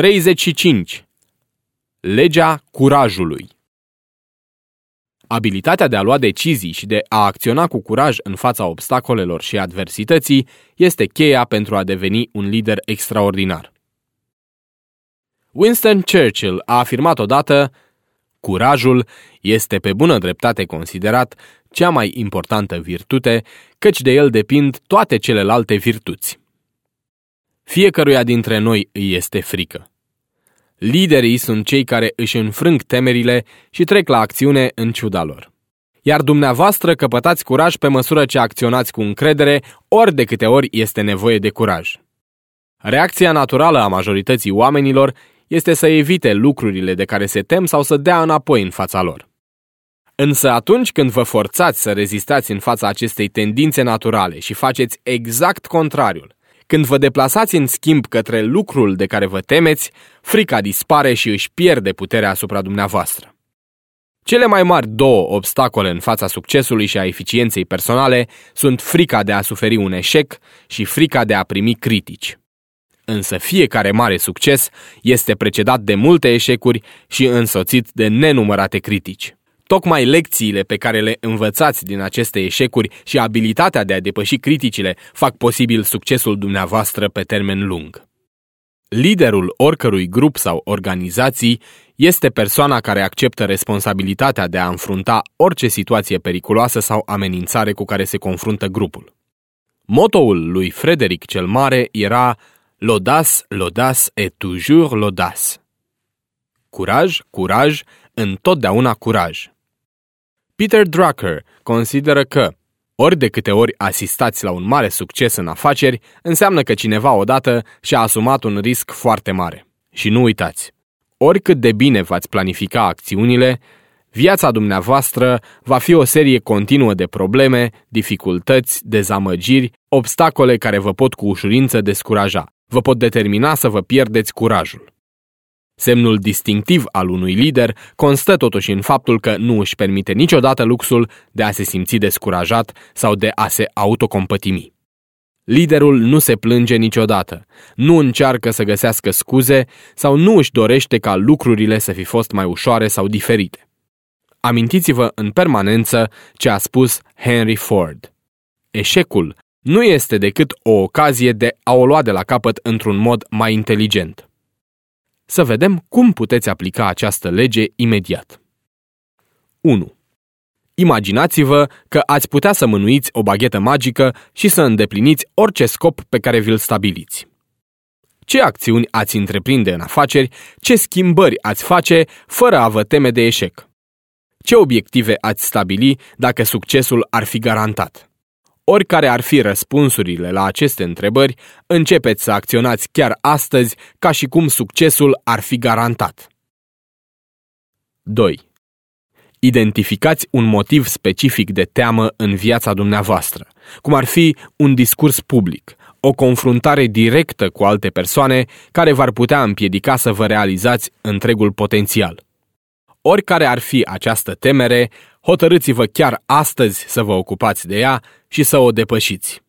35. Legea curajului Abilitatea de a lua decizii și de a acționa cu curaj în fața obstacolelor și adversității este cheia pentru a deveni un lider extraordinar. Winston Churchill a afirmat odată, curajul este pe bună dreptate considerat cea mai importantă virtute, căci de el depind toate celelalte virtuți. Fiecăruia dintre noi îi este frică. Liderii sunt cei care își înfrâng temerile și trec la acțiune în ciuda lor. Iar dumneavoastră căpătați curaj pe măsură ce acționați cu încredere, ori de câte ori este nevoie de curaj. Reacția naturală a majorității oamenilor este să evite lucrurile de care se tem sau să dea înapoi în fața lor. Însă atunci când vă forțați să rezistați în fața acestei tendințe naturale și faceți exact contrariul, când vă deplasați în schimb către lucrul de care vă temeți, frica dispare și își pierde puterea asupra dumneavoastră. Cele mai mari două obstacole în fața succesului și a eficienței personale sunt frica de a suferi un eșec și frica de a primi critici. Însă fiecare mare succes este precedat de multe eșecuri și însoțit de nenumărate critici. Tocmai lecțiile pe care le învățați din aceste eșecuri și abilitatea de a depăși criticile fac posibil succesul dumneavoastră pe termen lung. Liderul oricărui grup sau organizații este persoana care acceptă responsabilitatea de a înfrunta orice situație periculoasă sau amenințare cu care se confruntă grupul. Motoul lui Frederic cel Mare era L'audace, l'audace et toujours l'audace. Curaj, curaj, întotdeauna curaj. Peter Drucker consideră că ori de câte ori asistați la un mare succes în afaceri, înseamnă că cineva odată și-a asumat un risc foarte mare. Și nu uitați, oricât de bine v-ați planifica acțiunile, viața dumneavoastră va fi o serie continuă de probleme, dificultăți, dezamăgiri, obstacole care vă pot cu ușurință descuraja, vă pot determina să vă pierdeți curajul. Semnul distinctiv al unui lider constă totuși în faptul că nu își permite niciodată luxul de a se simți descurajat sau de a se autocompătimi. Liderul nu se plânge niciodată, nu încearcă să găsească scuze sau nu își dorește ca lucrurile să fi fost mai ușoare sau diferite. Amintiți-vă în permanență ce a spus Henry Ford. Eșecul nu este decât o ocazie de a o lua de la capăt într-un mod mai inteligent să vedem cum puteți aplica această lege imediat. 1. Imaginați-vă că ați putea să mânuiți o baghetă magică și să îndepliniți orice scop pe care vi-l stabiliți. Ce acțiuni ați întreprinde în afaceri, ce schimbări ați face fără a vă teme de eșec? Ce obiective ați stabili dacă succesul ar fi garantat? Oricare ar fi răspunsurile la aceste întrebări, începeți să acționați chiar astăzi ca și cum succesul ar fi garantat. 2. Identificați un motiv specific de teamă în viața dumneavoastră, cum ar fi un discurs public, o confruntare directă cu alte persoane care v-ar putea împiedica să vă realizați întregul potențial. Oricare ar fi această temere, hotărâți-vă chiar astăzi să vă ocupați de ea și să o depășiți.